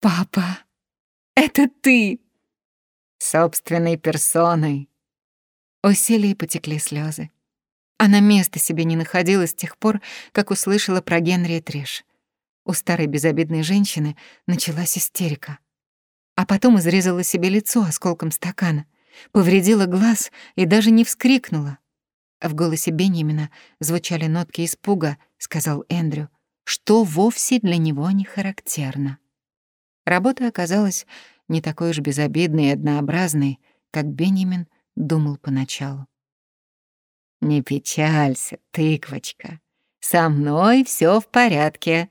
«Папа, это ты!» «Собственной персоной!» У Селии потекли слезы. Она места себе не находила с тех пор, как услышала про Генри Треш. У старой безобидной женщины началась истерика. А потом изрезала себе лицо осколком стакана, повредила глаз и даже не вскрикнула. В голосе Беньямина звучали нотки испуга, сказал Эндрю, что вовсе для него не характерно. Работа оказалась не такой уж безобидной и однообразной, как Беньямин думал поначалу. «Не печалься, тыквочка. Со мной все в порядке».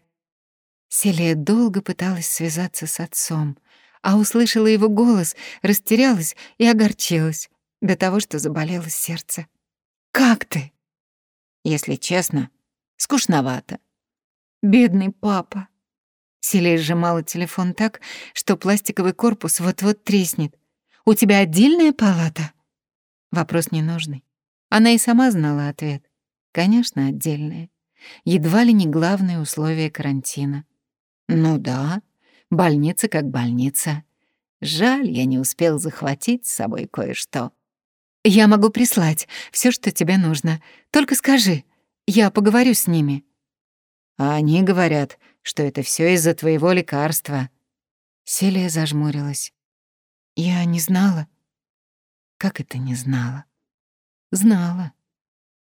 Селия долго пыталась связаться с отцом, а услышала его голос, растерялась и огорчилась до того, что заболело сердце. «Как ты?» «Если честно, скучновато». «Бедный папа». Селия сжимала телефон так, что пластиковый корпус вот-вот треснет. «У тебя отдельная палата?» Вопрос ненужный. Она и сама знала ответ. Конечно, отдельное. Едва ли не главное условие карантина. Ну да, больница как больница. Жаль, я не успел захватить с собой кое-что. Я могу прислать все, что тебе нужно. Только скажи, я поговорю с ними. А они говорят, что это все из-за твоего лекарства. Селия зажмурилась. Я не знала. Как это не знала? Знала.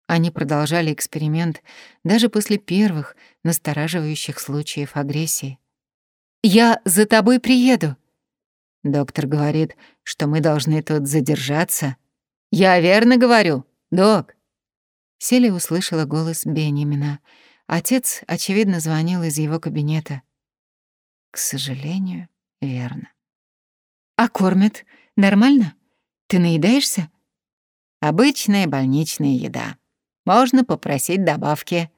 Они продолжали эксперимент даже после первых настораживающих случаев агрессии. «Я за тобой приеду». Доктор говорит, что мы должны тут задержаться. «Я верно говорю, док?» Селли услышала голос Бенемина. Отец, очевидно, звонил из его кабинета. К сожалению, верно. «А кормят? Нормально? Ты наедаешься?» Обычная больничная еда. Можно попросить добавки.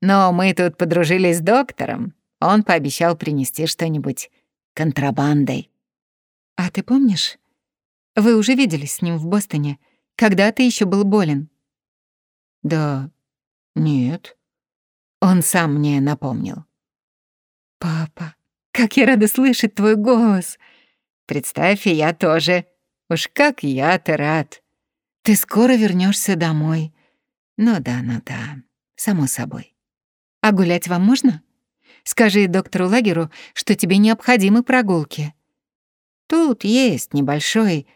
Но мы тут подружились с доктором. Он пообещал принести что-нибудь контрабандой. А ты помнишь? Вы уже виделись с ним в Бостоне, когда ты еще был болен. Да, нет. Он сам мне напомнил. Папа, как я рада слышать твой голос. Представь, и я тоже. Уж как я-то рад. Ты скоро вернешься домой. Ну да, ну да, само собой. А гулять вам можно? Скажи доктору Лагеру, что тебе необходимы прогулки. Тут есть небольшой,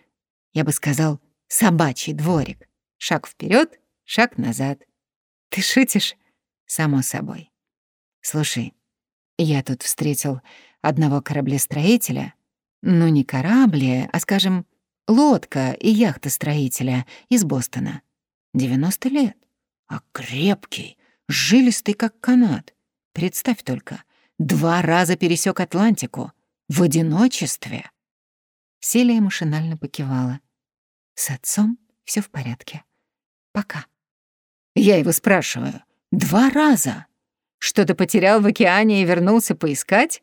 я бы сказал, собачий дворик. Шаг вперед, шаг назад. Ты шутишь? Само собой. Слушай, я тут встретил одного кораблестроителя. Ну, не корабли, а, скажем, Лодка и яхта строителя из Бостона. 90 лет. А крепкий, жилистый, как канат. Представь только, два раза пересек Атлантику. В одиночестве. Селия машинально покивала. С отцом все в порядке. Пока. Я его спрашиваю. Два раза? Что-то потерял в океане и вернулся поискать?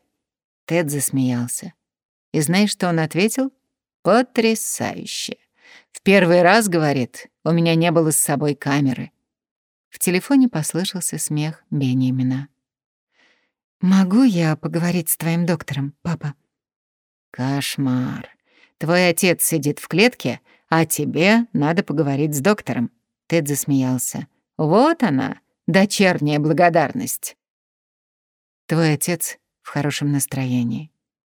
Тед засмеялся. И знаешь, что он ответил? Потрясающе. В первый раз, говорит, у меня не было с собой камеры. В телефоне послышался смех Бенемина. «Могу я поговорить с твоим доктором, папа?» «Кошмар. Твой отец сидит в клетке, а тебе надо поговорить с доктором». Тед засмеялся. «Вот она, дочерняя благодарность». «Твой отец в хорошем настроении».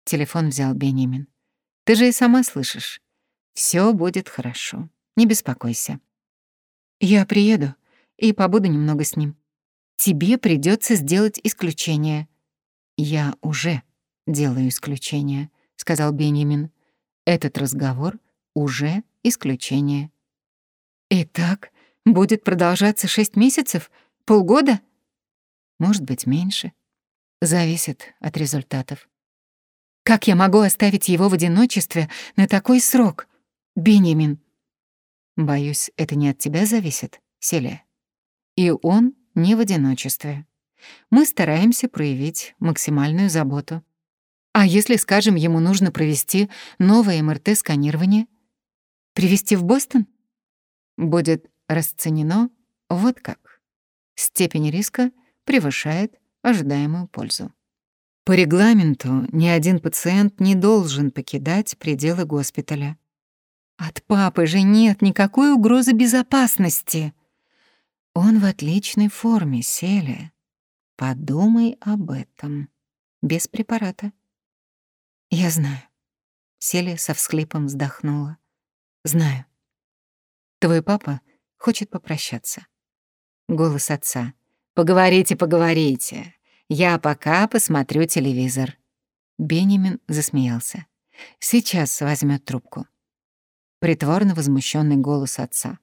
Телефон взял Бенемин. Ты же и сама слышишь. Все будет хорошо. Не беспокойся. Я приеду и побуду немного с ним. Тебе придется сделать исключение. Я уже делаю исключение, сказал Бенjamin. Этот разговор уже исключение. Итак, будет продолжаться шесть месяцев? Полгода? Может быть, меньше. Зависит от результатов. Как я могу оставить его в одиночестве на такой срок? Бенjamin. Боюсь, это не от тебя зависит, Селия. И он не в одиночестве. Мы стараемся проявить максимальную заботу. А если, скажем, ему нужно провести новое МРТ-сканирование? Привезти в Бостон? Будет расценено вот как. Степень риска превышает ожидаемую пользу. По регламенту ни один пациент не должен покидать пределы госпиталя. От папы же нет никакой угрозы безопасности. Он в отличной форме, Селия. Подумай об этом. Без препарата. Я знаю. Селия со всхлипом вздохнула. Знаю. Твой папа хочет попрощаться. Голос отца. Поговорите, поговорите. Я пока посмотрю телевизор. Бенjamin засмеялся. Сейчас возьмет трубку. Притворно возмущенный голос отца.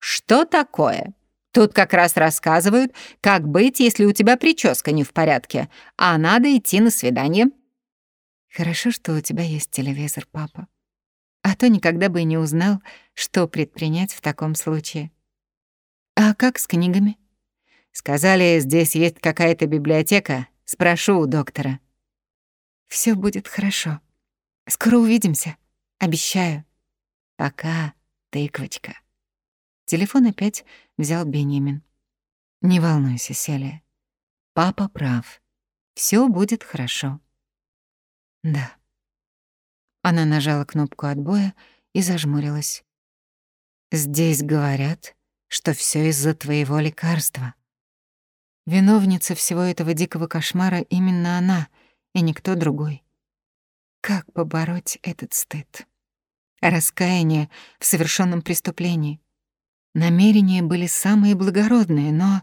Что такое? Тут как раз рассказывают, как быть, если у тебя прическа не в порядке, а надо идти на свидание. Хорошо, что у тебя есть телевизор, папа. А то никогда бы и не узнал, что предпринять в таком случае. А как с книгами? Сказали, здесь есть какая-то библиотека. Спрошу у доктора. Все будет хорошо. Скоро увидимся. Обещаю. Пока, тыквочка. Телефон опять взял Бенjamin. «Не волнуйся, Селия. Папа прав. Все будет хорошо». «Да». Она нажала кнопку отбоя и зажмурилась. «Здесь говорят, что все из-за твоего лекарства. Виновница всего этого дикого кошмара именно она, и никто другой. Как побороть этот стыд? Раскаяние в совершенном преступлении. Намерения были самые благородные, но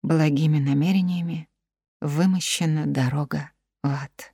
благими намерениями вымощена дорога в ад.